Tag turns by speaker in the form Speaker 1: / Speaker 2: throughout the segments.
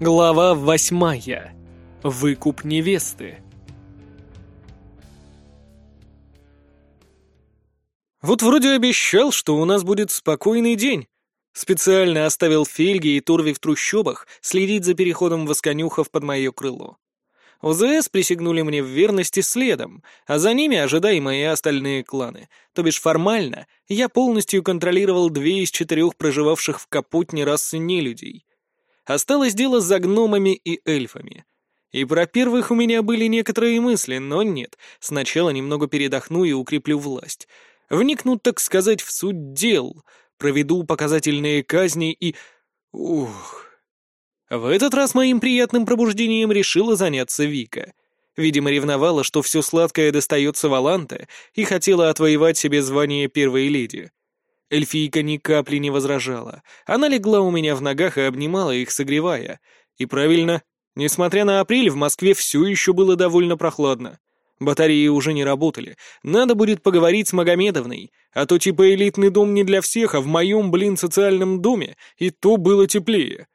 Speaker 1: Глава восьмая. Выкуп невесты. Вот вроде обещал, что у нас будет спокойный день. Специально оставил Фельги и Турви в трущобах следить за переходом восконюхов под мое крыло. ОЗС присягнули мне в верности следом, а за ними ожидаемые остальные кланы. То бишь формально я полностью контролировал две из четырех проживавших в Капутне расы нелюдей. Осталось дело за гномами и эльфами. И про первых у меня были некоторые мысли, но нет, сначала немного передохну и укреплю власть. Вникну, так сказать, в суть дел, проведу показательные казни и... Ух... В этот раз моим приятным пробуждением решила заняться Вика. Видимо, ревновала, что все сладкое достается Валанте, и хотела отвоевать себе звание первой леди. Эльфийка ни капли не возражала. Она легла у меня в ногах и обнимала их, согревая. И правильно, несмотря на апрель, в Москве все еще было довольно прохладно. Батареи уже не работали. Надо будет поговорить с Магомедовной. А то типа элитный дом не для всех, а в моем, блин, социальном доме и то было теплее.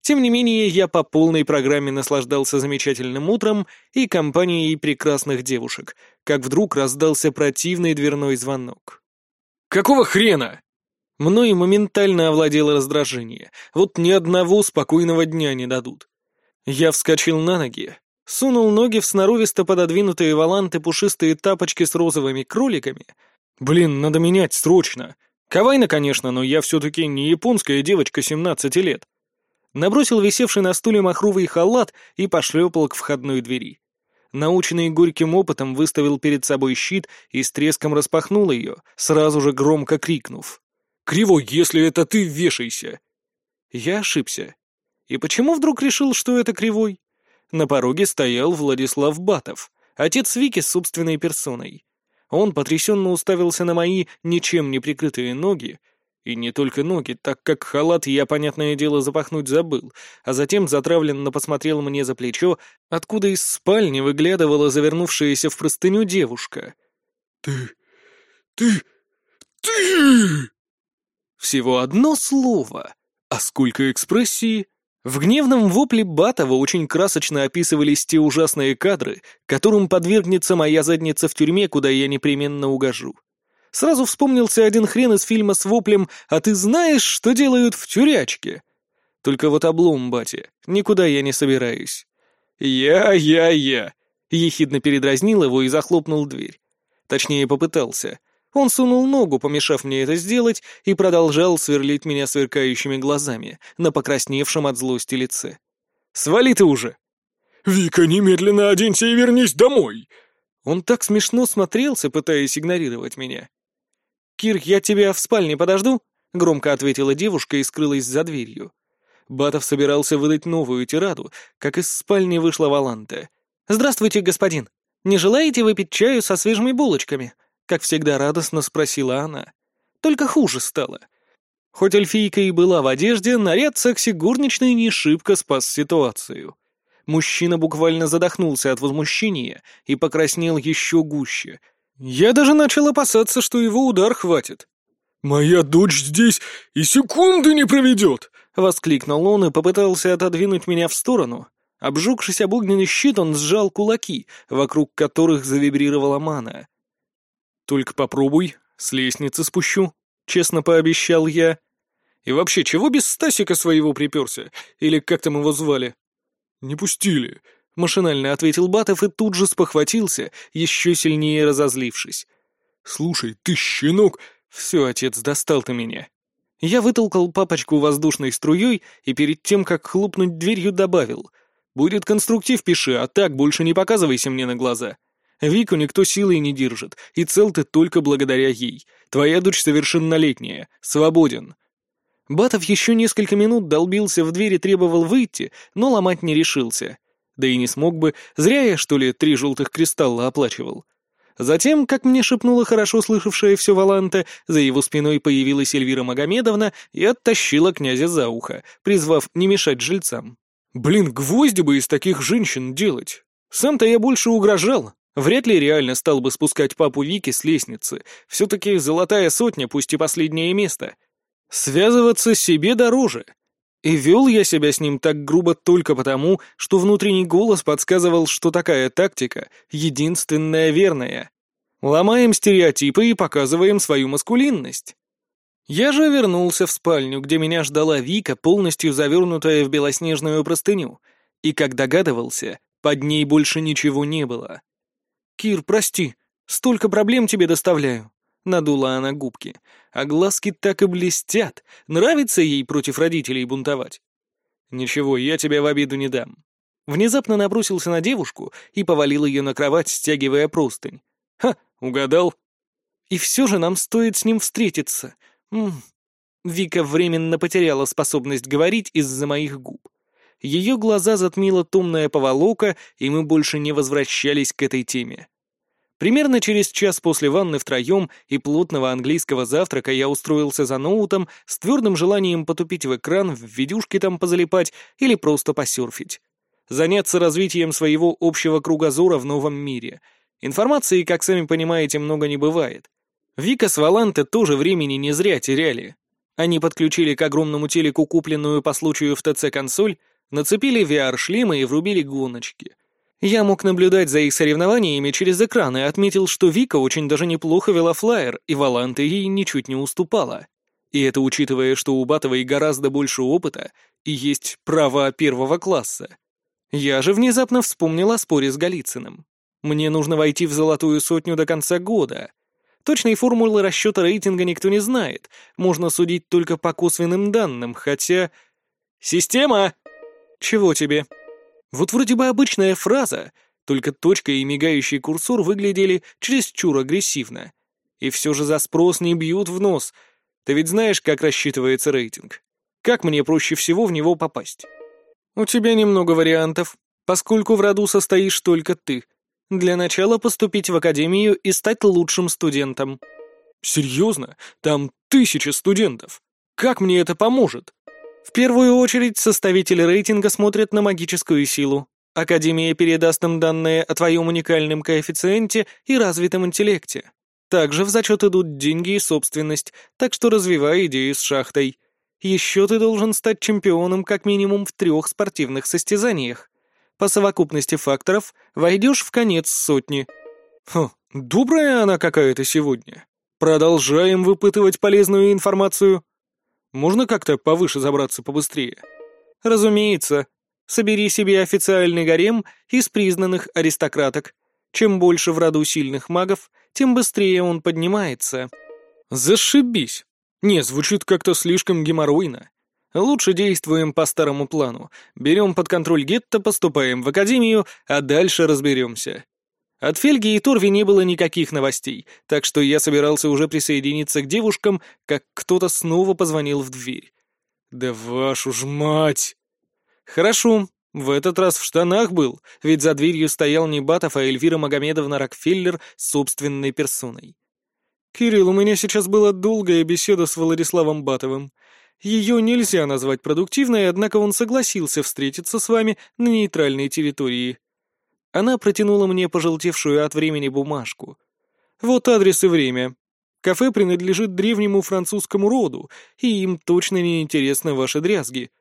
Speaker 1: Тем не менее, я по полной программе наслаждался замечательным утром и компанией прекрасных девушек, как вдруг раздался противный дверной звонок.
Speaker 2: «Какого хрена?»
Speaker 1: Мной моментально овладело раздражение. Вот ни одного спокойного дня не дадут. Я вскочил на ноги, сунул ноги в сноровисто пододвинутые валанты пушистые тапочки с розовыми кроликами. Блин, надо менять срочно. Кавайна, конечно, но я все-таки не японская девочка 17 лет набросил висевший на стуле махровый халат и пошлепал к входной двери. Наученный горьким опытом выставил перед собой щит и с треском распахнул ее, сразу же громко крикнув.
Speaker 2: «Кривой, если это ты, вешайся!»
Speaker 1: Я ошибся. И почему вдруг решил, что это Кривой? На пороге стоял Владислав Батов, отец Вики с собственной персоной. Он потрясенно уставился на мои ничем не прикрытые ноги и не только ноги, так как халат я, понятное дело, запахнуть забыл, а затем затравленно посмотрел мне за плечо, откуда из спальни выглядывала завернувшаяся в простыню девушка.
Speaker 2: «Ты... ты... ты...»
Speaker 1: Всего одно слово, а сколько экспрессии. В гневном вопле Батова очень красочно описывались те ужасные кадры, которым подвергнется моя задница в тюрьме, куда я непременно угожу. Сразу вспомнился один хрен из фильма с воплем «А ты знаешь, что делают в тюрячке?» Только вот облом, батя, никуда я не собираюсь. «Я, я, я!» — ехидно передразнил его и захлопнул дверь. Точнее, попытался. Он сунул ногу, помешав мне это сделать, и продолжал сверлить меня сверкающими глазами на покрасневшем от злости лице. «Свали ты уже!»
Speaker 2: «Вика, немедленно оденься и вернись домой!»
Speaker 1: Он так смешно смотрелся, пытаясь игнорировать меня. «Кир, я тебя в спальне подожду?» — громко ответила девушка и скрылась за дверью. Батов собирался выдать новую тираду, как из спальни вышла Валанта. «Здравствуйте, господин. Не желаете выпить чаю со свежими булочками?» Как всегда радостно спросила она. Только хуже стало. Хоть эльфийка и была в одежде, наряд секси-горничной не шибко спас ситуацию. Мужчина буквально задохнулся от возмущения и покраснел еще гуще — я даже начал опасаться, что его удар хватит.
Speaker 2: «Моя дочь здесь и секунды не проведет!»
Speaker 1: — воскликнул он и попытался отодвинуть меня в сторону. Обжегшись об огненный щит, он сжал кулаки, вокруг которых завибрировала мана. «Только попробуй, с лестницы спущу», — честно пообещал я. «И вообще, чего без Стасика своего приперся? Или как там его звали?»
Speaker 2: «Не пустили.
Speaker 1: Машинально ответил Батов и тут же спохватился, еще сильнее разозлившись.
Speaker 2: «Слушай, ты щенок!»
Speaker 1: «Все, отец, достал ты меня». Я вытолкал папочку воздушной струей и перед тем, как хлопнуть дверью, добавил. «Будет конструктив, пиши, а так больше не показывайся мне на глаза. Вику никто силой не держит, и цел ты только благодаря ей. Твоя дочь совершеннолетняя, свободен». Батов еще несколько минут долбился в дверь и требовал выйти, но ломать не решился. Да и не смог бы, зря я, что ли, три желтых кристалла оплачивал. Затем, как мне шепнула хорошо слышавшая все Валанта, за его спиной появилась Эльвира Магомедовна и оттащила князя за ухо, призвав не мешать жильцам. Блин, гвозди бы из таких женщин делать. Сам-то я больше угрожал. Вряд ли реально стал бы спускать папу Вики с лестницы. Все-таки золотая сотня, пусть и последнее место. Связываться себе дороже. И вел я себя с ним так грубо только потому, что внутренний голос подсказывал, что такая тактика — единственная верная. Ломаем стереотипы и показываем свою маскулинность. Я же вернулся в спальню, где меня ждала Вика, полностью завернутая в белоснежную простыню, и, как догадывался, под ней больше ничего не было. «Кир, прости, столько проблем тебе доставляю», — надула она губки, а глазки так и блестят, нравится ей против родителей бунтовать. «Ничего, я тебя в обиду не дам». Внезапно набросился на девушку и повалил ее на кровать, стягивая простынь. «Ха, угадал?» «И все же нам стоит с ним встретиться. М -м. Вика временно потеряла способность говорить из-за моих губ. Ее глаза затмила томная поволока, и мы больше не возвращались к этой теме. Примерно через час после ванны втроем и плотного английского завтрака я устроился за ноутом с твердым желанием потупить в экран, в видюшки там позалипать или просто посерфить. Заняться развитием своего общего кругозора в новом мире. Информации, как сами понимаете, много не бывает. Вика с Валанте тоже времени не зря теряли. Они подключили к огромному телеку купленную по случаю в ТЦ консоль, нацепили VR-шлемы и врубили гоночки. Я мог наблюдать за их соревнованиями через экран и отметил, что Вика очень даже неплохо вела флайер, и Валанта ей ничуть не уступала. И это учитывая, что у Батовой гораздо больше опыта и есть права первого класса. Я же внезапно вспомнил о споре с Голицыным. Мне нужно войти в золотую сотню до конца года. Точной формулы расчета рейтинга никто не знает, можно судить только по косвенным данным, хотя... «Система!» «Чего тебе?» Вот вроде бы обычная фраза, только точка и мигающий курсор выглядели чересчур агрессивно. И все же за спрос не бьют в нос. Ты ведь знаешь, как рассчитывается рейтинг? Как мне проще всего в него попасть? У тебя немного вариантов, поскольку в роду состоишь только ты. Для начала поступить в академию и стать лучшим студентом. Серьезно? Там тысячи студентов. Как мне это поможет? В первую очередь составители рейтинга смотрят на магическую силу. Академия передаст им данные о твоем уникальном коэффициенте и развитом интеллекте. Также в зачет идут деньги и собственность, так что развивай идею с шахтой. Еще ты должен стать чемпионом как минимум в трех спортивных состязаниях. По совокупности факторов войдешь в конец сотни. Фу, добрая она какая-то сегодня. Продолжаем выпытывать полезную информацию. Можно как-то повыше забраться побыстрее? Разумеется. Собери себе официальный гарем из признанных аристократок. Чем больше в роду сильных магов, тем быстрее он поднимается. Зашибись. Не, звучит как-то слишком геморройно. Лучше действуем по старому плану. Берем под контроль гетто, поступаем в академию, а дальше разберемся. От Фельги и Торви не было никаких новостей, так что я собирался уже присоединиться к девушкам, как кто-то снова позвонил в дверь. «Да вашу ж мать!» «Хорошо, в этот раз в штанах был, ведь за дверью стоял не Батов, а Эльвира Магомедовна Рокфеллер собственной персоной. «Кирилл, у меня сейчас была долгая беседа с Владиславом Батовым. Ее нельзя назвать продуктивной, однако он согласился встретиться с вами на нейтральной территории. Она протянула мне пожелтевшую от времени бумажку. «Вот адрес и время. Кафе принадлежит древнему французскому роду, и им точно не интересны ваши дрязги.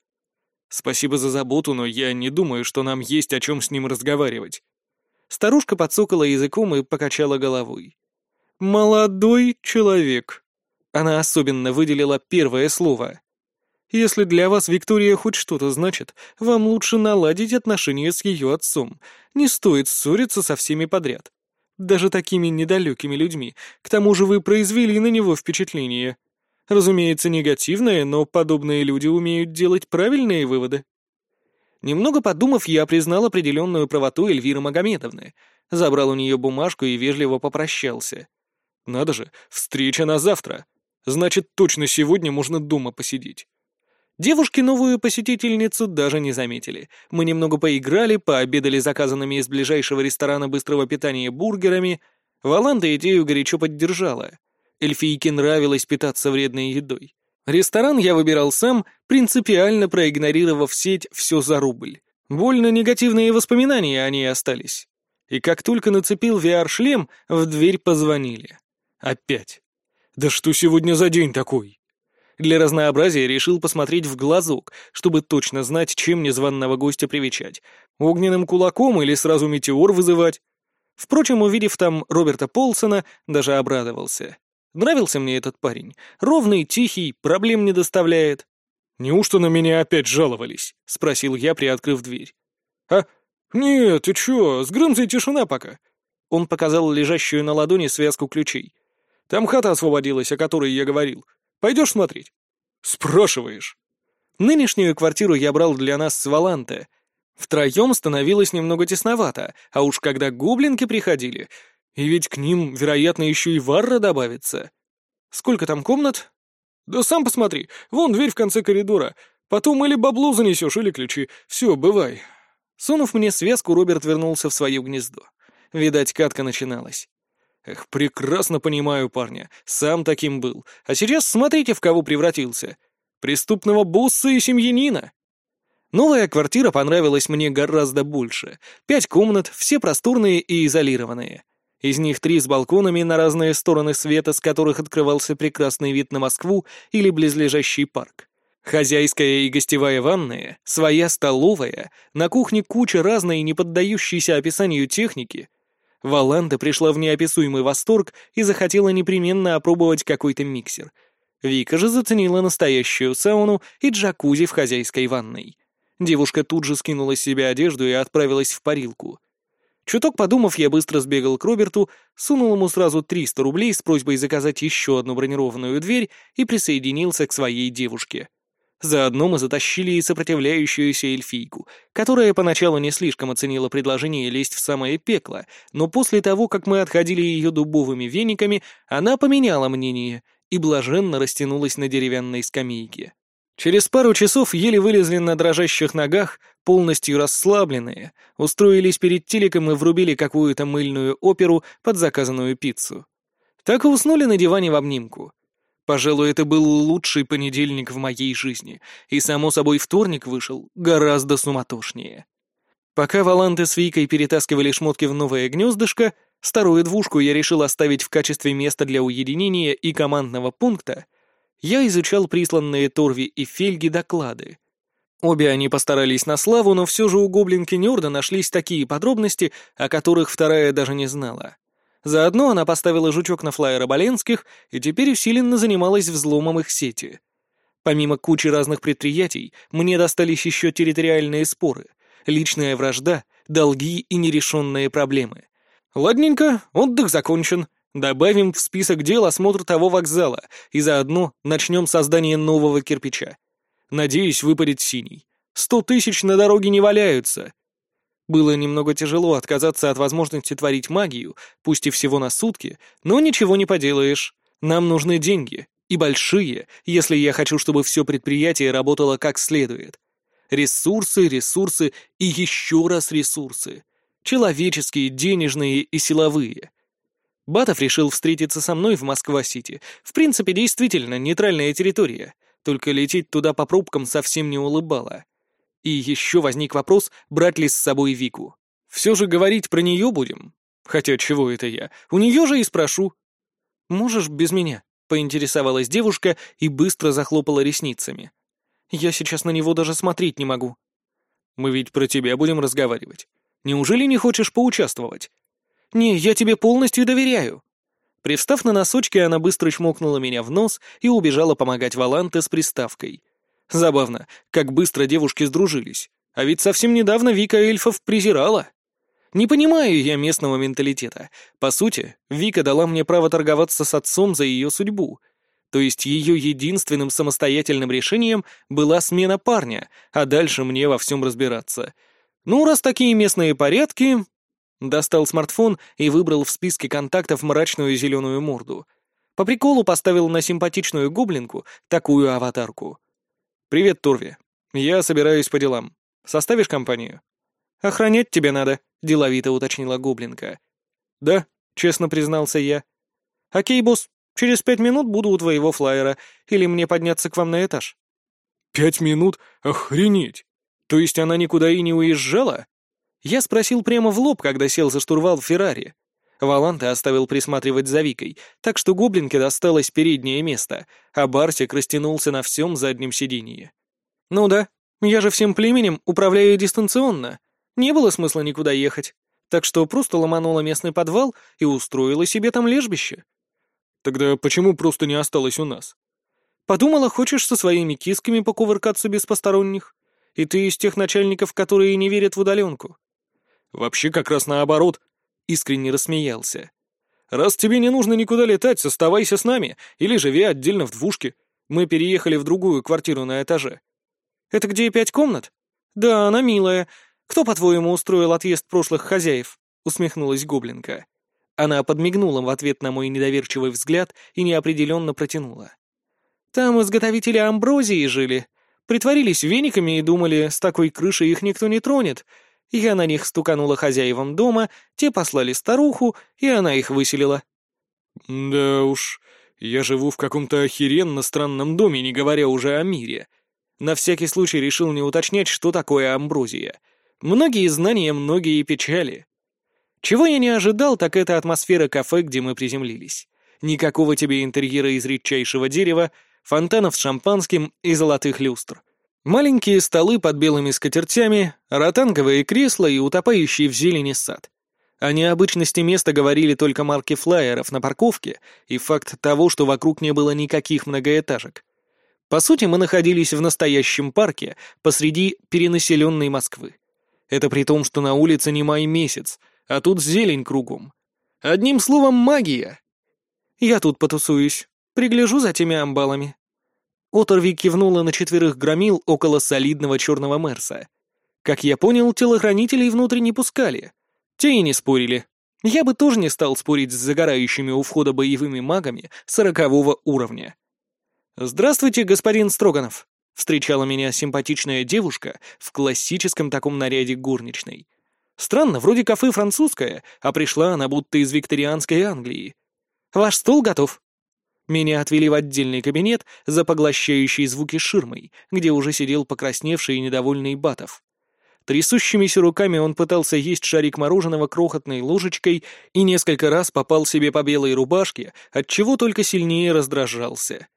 Speaker 1: Спасибо за заботу, но я не думаю, что нам есть о чем с ним разговаривать». Старушка подсокала языком и покачала головой. «Молодой человек». Она особенно выделила первое слово. Если для вас Виктория хоть что-то значит, вам лучше наладить отношения с ее отцом. Не стоит ссориться со всеми подряд. Даже такими недалекими людьми. К тому же вы произвели на него впечатление. Разумеется, негативное, но подобные люди умеют делать правильные выводы. Немного подумав, я признал определенную правоту Эльвиры Магомедовны, забрал у нее бумажку и вежливо попрощался. Надо же, встреча на завтра. Значит, точно сегодня можно дома посидеть. Девушки новую посетительницу даже не заметили. Мы немного поиграли, пообедали заказанными из ближайшего ресторана быстрого питания бургерами. Валанда идею горячо поддержала. Эльфийке нравилось питаться вредной едой. Ресторан я выбирал сам, принципиально проигнорировав сеть «все за рубль». Больно негативные воспоминания о ней остались. И как только нацепил VR-шлем, в дверь позвонили. Опять. «Да что сегодня за день такой?» Для разнообразия решил посмотреть в глазок, чтобы точно знать, чем незваного гостя привечать. Огненным кулаком или сразу метеор вызывать. Впрочем, увидев там Роберта Полсона, даже обрадовался. Нравился мне этот парень. Ровный, тихий, проблем не доставляет. «Неужто на меня опять жаловались?» — спросил я, приоткрыв дверь. «А? Нет, ты чё, с Грымзой тишина пока». Он показал лежащую на ладони связку ключей. «Там хата освободилась, о которой я говорил. Пойдешь смотреть?» «Спрашиваешь». Нынешнюю квартиру я брал для нас с Валанте. Втроем становилось немного тесновато, а уж когда гоблинки приходили, и ведь к ним, вероятно, еще и варра добавится. Сколько там комнат? Да сам посмотри, вон дверь в конце коридора. Потом или бабло занесешь, или ключи. Все, бывай. Сунув мне связку, Роберт вернулся в свое гнездо. Видать, катка начиналась. Эх, прекрасно понимаю парня. Сам таким был. А сейчас смотрите, в кого превратился. Преступного босса и семьянина. Новая квартира понравилась мне гораздо больше. Пять комнат, все просторные и изолированные. Из них три с балконами на разные стороны света, с которых открывался прекрасный вид на Москву или близлежащий парк. Хозяйская и гостевая ванная, своя столовая, на кухне куча разной, не поддающейся описанию техники. Валанда пришла в неописуемый восторг и захотела непременно опробовать какой-то миксер. Вика же заценила настоящую сауну и джакузи в хозяйской ванной. Девушка тут же скинула с себя одежду и отправилась в парилку. Чуток подумав, я быстро сбегал к Роберту, сунул ему сразу 300 рублей с просьбой заказать еще одну бронированную дверь и присоединился к своей девушке. Заодно мы затащили и сопротивляющуюся эльфийку, которая поначалу не слишком оценила предложение лезть в самое пекло, но после того, как мы отходили ее дубовыми вениками, она поменяла мнение и блаженно растянулась на деревянной скамейке. Через пару часов еле вылезли на дрожащих ногах, полностью расслабленные, устроились перед телеком и врубили какую-то мыльную оперу под заказанную пиццу. Так и уснули на диване в обнимку. Пожалуй, это был лучший понедельник в моей жизни, и, само собой, вторник вышел гораздо суматошнее. Пока Валанты с Викой перетаскивали шмотки в новое гнездышко, старую двушку я решил оставить в качестве места для уединения и командного пункта — я изучал присланные Торви и Фельги доклады. Обе они постарались на славу, но все же у гоблинки Нюрда нашлись такие подробности, о которых вторая даже не знала. Заодно она поставила жучок на флайер Боленских и теперь усиленно занималась взломом их сети. Помимо кучи разных предприятий, мне достались еще территориальные споры, личная вражда, долги и нерешенные проблемы. Ладненько, отдых закончен. Добавим в список дел осмотр того вокзала и заодно начнем создание нового кирпича. Надеюсь, выпадет синий. Сто тысяч на дороге не валяются. Было немного тяжело отказаться от возможности творить магию, пусть и всего на сутки, но ничего не поделаешь. Нам нужны деньги. И большие, если я хочу, чтобы все предприятие работало как следует. Ресурсы, ресурсы и еще раз ресурсы. Человеческие, денежные и силовые. Батов решил встретиться со мной в Москва-Сити. В принципе, действительно, нейтральная территория. Только лететь туда по пробкам совсем не улыбало. И еще возник вопрос, брать ли с собой Вику. Все же говорить про нее будем. Хотя чего это я? У нее же и спрошу. «Можешь без меня?» — поинтересовалась девушка и быстро захлопала ресницами. «Я сейчас на него даже смотреть не могу». «Мы ведь про тебя будем разговаривать. Неужели не хочешь поучаствовать?» «Не, я тебе полностью доверяю». Привстав на носочки, она быстро чмокнула меня в нос и убежала помогать Валанте с приставкой. Забавно, как быстро девушки сдружились. А ведь совсем недавно Вика эльфов презирала. Не понимаю я местного менталитета. По сути, Вика дала мне право торговаться с отцом за ее судьбу. То есть ее единственным самостоятельным решением была смена парня, а дальше мне во всем разбираться. Ну, раз такие местные порядки, Достал смартфон и выбрал в списке контактов мрачную зеленую морду. По приколу поставил на симпатичную гоблинку такую аватарку. «Привет, Турви. Я собираюсь по делам. Составишь компанию?» «Охранять тебе надо», — деловито уточнила гоблинка. «Да», — честно признался я. «Окей, босс, через пять минут буду у твоего флайера. Или мне подняться к вам на этаж?»
Speaker 2: «Пять минут? Охренеть!
Speaker 1: То есть она никуда и не уезжала?» Я спросил прямо в лоб, когда сел за штурвал в Феррари. Валанта оставил присматривать за Викой, так что гоблинке досталось переднее место, а Барсик растянулся на всем заднем сиденье. «Ну да, я же всем племенем управляю дистанционно. Не было смысла никуда ехать, так что просто ломанула местный подвал и устроила себе там лежбище».
Speaker 2: «Тогда почему просто не осталось у нас?»
Speaker 1: «Подумала, хочешь со своими кисками покувыркаться без посторонних? И ты из тех начальников, которые не верят в удаленку?»
Speaker 2: «Вообще как раз наоборот», искренне рассмеялся. «Раз тебе не нужно никуда летать, оставайся с нами или живи отдельно в двушке. Мы переехали в другую квартиру на этаже».
Speaker 1: «Это где пять комнат?» «Да, она милая. Кто, по-твоему, устроил отъезд прошлых хозяев?» — усмехнулась гоблинка. Она подмигнула в ответ на мой недоверчивый взгляд и неопределенно протянула. «Там изготовители амброзии жили. Притворились вениками и думали, с такой крышей их никто не тронет, я на них стуканула хозяевам дома, те послали старуху, и она их выселила.
Speaker 2: «Да уж, я живу в каком-то охеренно странном доме, не говоря уже о мире».
Speaker 1: На всякий случай решил не уточнять, что такое амброзия. Многие знания, многие печали. Чего я не ожидал, так это атмосфера кафе, где мы приземлились. Никакого тебе интерьера из редчайшего дерева, фонтанов с шампанским и золотых люстр. Маленькие столы под белыми скатертями, ротанговые кресла и утопающий в зелени сад. О необычности места говорили только марки флайеров на парковке и факт того, что вокруг не было никаких многоэтажек. По сути, мы находились в настоящем парке посреди перенаселенной Москвы. Это при том, что на улице не май месяц, а тут зелень кругом. Одним словом, магия. Я тут потусуюсь, пригляжу за теми амбалами. Оторви кивнула на четверых громил около солидного черного Мерса. Как я понял, телохранителей внутрь не пускали. Те и не спорили. Я бы тоже не стал спорить с загорающими у входа боевыми магами сорокового уровня. «Здравствуйте, господин Строганов», — встречала меня симпатичная девушка в классическом таком наряде горничной. Странно, вроде кафе французское, а пришла она будто из викторианской Англии. «Ваш стол готов». Меня отвели в отдельный кабинет за поглощающей звуки ширмой, где уже сидел покрасневший и недовольный Батов. Трясущимися руками он пытался есть шарик мороженого крохотной ложечкой и несколько раз попал себе по белой рубашке, отчего только сильнее раздражался.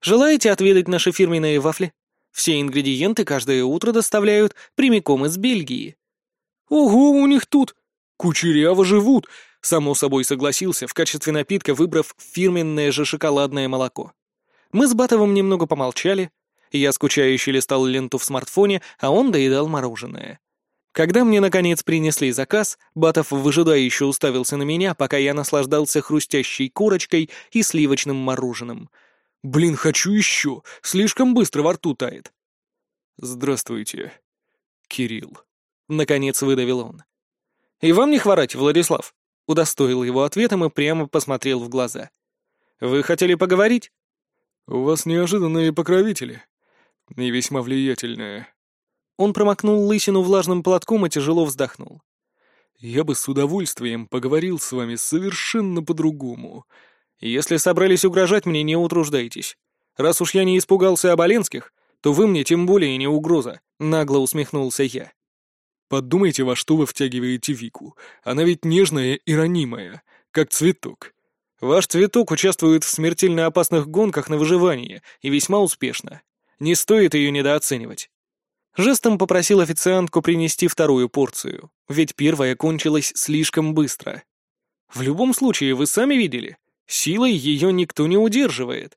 Speaker 1: «Желаете отведать наши фирменные вафли? Все ингредиенты каждое утро доставляют прямиком из Бельгии».
Speaker 2: «Ого, у них тут! Кучеряво живут! Само собой согласился, в качестве напитка выбрав фирменное же шоколадное молоко.
Speaker 1: Мы с Батовым немного помолчали. Я скучающе листал ленту в смартфоне, а он доедал мороженое. Когда мне, наконец, принесли заказ, Батов выжидающе уставился на меня, пока я наслаждался хрустящей курочкой и сливочным мороженым.
Speaker 2: «Блин, хочу еще! Слишком быстро во рту тает!»
Speaker 1: «Здравствуйте, Кирилл», — наконец выдавил он. «И вам не хворать, Владислав?» удостоил его ответом и прямо посмотрел в глаза. «Вы хотели поговорить?»
Speaker 2: «У вас неожиданные покровители. И весьма влиятельные».
Speaker 1: Он промокнул лысину влажным платком и тяжело вздохнул.
Speaker 2: «Я бы с удовольствием поговорил с вами совершенно по-другому.
Speaker 1: Если собрались угрожать мне, не утруждайтесь. Раз уж я не испугался Оболенских, то вы мне тем более не угроза», — нагло усмехнулся я.
Speaker 2: Подумайте, во что вы втягиваете Вику. Она ведь нежная и ранимая, как цветок.
Speaker 1: Ваш цветок участвует в смертельно опасных гонках на выживание, и весьма успешно. Не стоит ее недооценивать. Жестом попросил официантку принести вторую порцию, ведь первая кончилась слишком быстро. В любом случае, вы сами видели, силой ее никто не удерживает.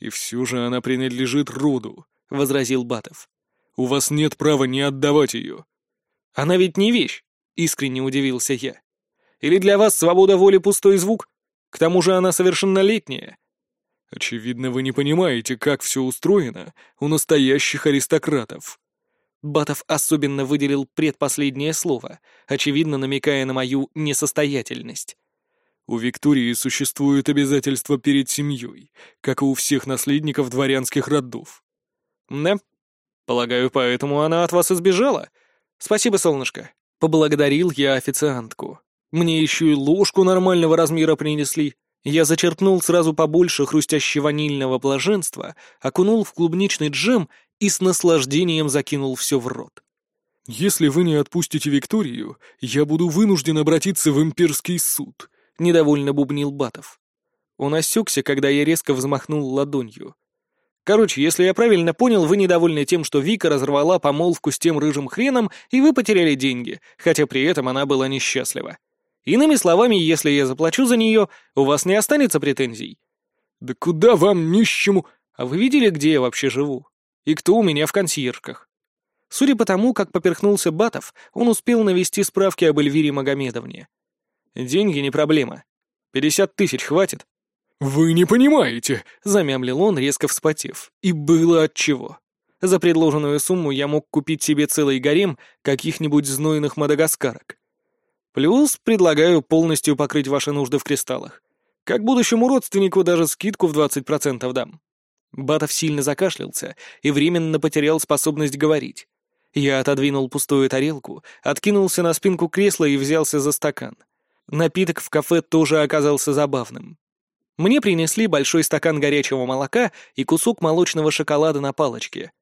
Speaker 2: «И все же она принадлежит роду», — возразил Батов. «У вас нет права не отдавать ее.
Speaker 1: Она ведь не вещь, искренне удивился я. Или для вас свобода воли пустой звук? К тому же она совершеннолетняя.
Speaker 2: Очевидно, вы не понимаете, как все устроено у настоящих аристократов.
Speaker 1: Батов особенно выделил предпоследнее слово, очевидно намекая на мою несостоятельность.
Speaker 2: У Виктории существуют обязательства перед семьей, как и у всех наследников дворянских родов.
Speaker 1: Да? Полагаю, поэтому она от вас избежала, «Спасибо, солнышко», — поблагодарил я официантку. Мне еще и ложку нормального размера принесли. Я зачерпнул сразу побольше хрустяще-ванильного блаженства, окунул в клубничный джем и с наслаждением закинул все в рот.
Speaker 2: «Если вы не отпустите Викторию, я буду вынужден обратиться в имперский суд», — недовольно бубнил Батов. Он осекся, когда я резко взмахнул ладонью. Короче, если я правильно понял, вы недовольны тем, что Вика разорвала помолвку с тем рыжим хреном, и вы потеряли деньги, хотя при этом она была несчастлива. Иными словами, если я заплачу за нее, у вас не останется претензий. Да куда вам нищему? А вы видели, где я вообще живу? И кто у меня в консьержках? Судя по тому, как поперхнулся Батов, он успел навести справки об Эльвире Магомедовне. Деньги не проблема. Пятьдесят тысяч хватит? «Вы не понимаете», — замямлил он, резко вспотев. И было отчего. За предложенную сумму я мог купить себе целый гарем каких-нибудь знойных мадагаскарок. Плюс предлагаю полностью покрыть ваши нужды в кристаллах. Как будущему родственнику даже скидку в 20% дам. Батов сильно закашлялся и временно потерял способность говорить. Я отодвинул пустую тарелку, откинулся на спинку кресла и взялся за стакан. Напиток в кафе тоже оказался забавным. Мне принесли большой стакан горячего молока и кусок молочного шоколада на палочке.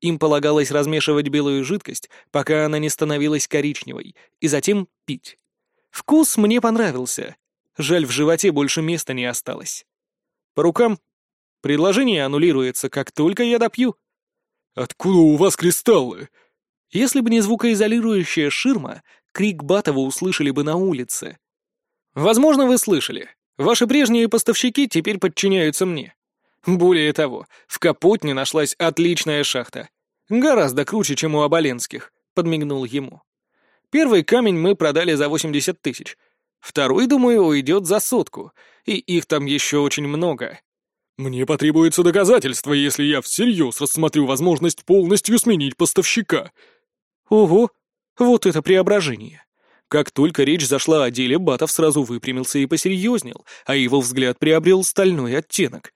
Speaker 2: Им полагалось размешивать белую жидкость, пока она не становилась коричневой, и затем пить. Вкус мне понравился. Жаль, в животе больше места не осталось. По рукам. Предложение аннулируется, как только я допью. «Откуда у вас кристаллы?» Если бы не звукоизолирующая ширма, крик Батова услышали бы на улице. Возможно, вы слышали. Ваши прежние поставщики теперь подчиняются мне. Более того, в Капотне нашлась отличная шахта. Гораздо круче, чем у Оболенских, подмигнул ему. Первый камень мы продали за 80 тысяч. Второй, думаю, уйдет за сотку, и их там еще очень много. Мне потребуется доказательство, если я всерьез рассмотрю возможность полностью сменить поставщика. Ого, вот это преображение. Как только речь зашла о деле, Батов сразу выпрямился и посерьезнел, а его взгляд приобрел стальной оттенок.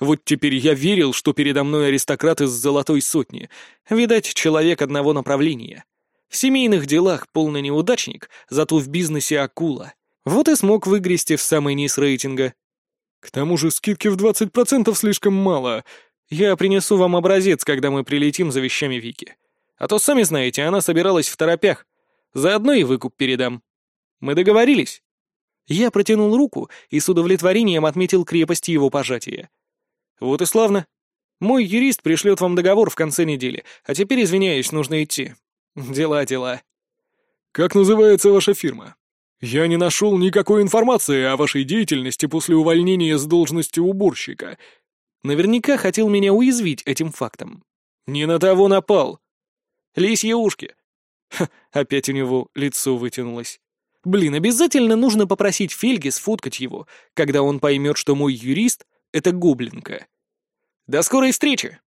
Speaker 2: Вот теперь я верил, что передо мной аристократ из золотой сотни. Видать, человек одного направления. В семейных делах полный неудачник, зато в бизнесе акула. Вот и смог выгрести в самый низ рейтинга. К тому же скидки в 20% слишком мало. Я принесу вам образец, когда мы прилетим за вещами Вики. А то, сами знаете, она собиралась в торопях. Заодно и выкуп передам. Мы договорились?» Я протянул руку и с удовлетворением отметил крепость его пожатия. «Вот и славно. Мой юрист пришлет вам договор в конце недели, а теперь, извиняюсь, нужно идти. Дела, дела». «Как называется ваша фирма?» «Я не нашел никакой информации о вашей деятельности после увольнения с должности уборщика». Наверняка хотел меня уязвить этим фактом. «Не на того напал». «Лисьи ушки. Ха, опять у него лицо вытянулось. Блин, обязательно нужно попросить Фельги сфоткать его, когда он поймет, что мой юрист — это гоблинка. До скорой встречи!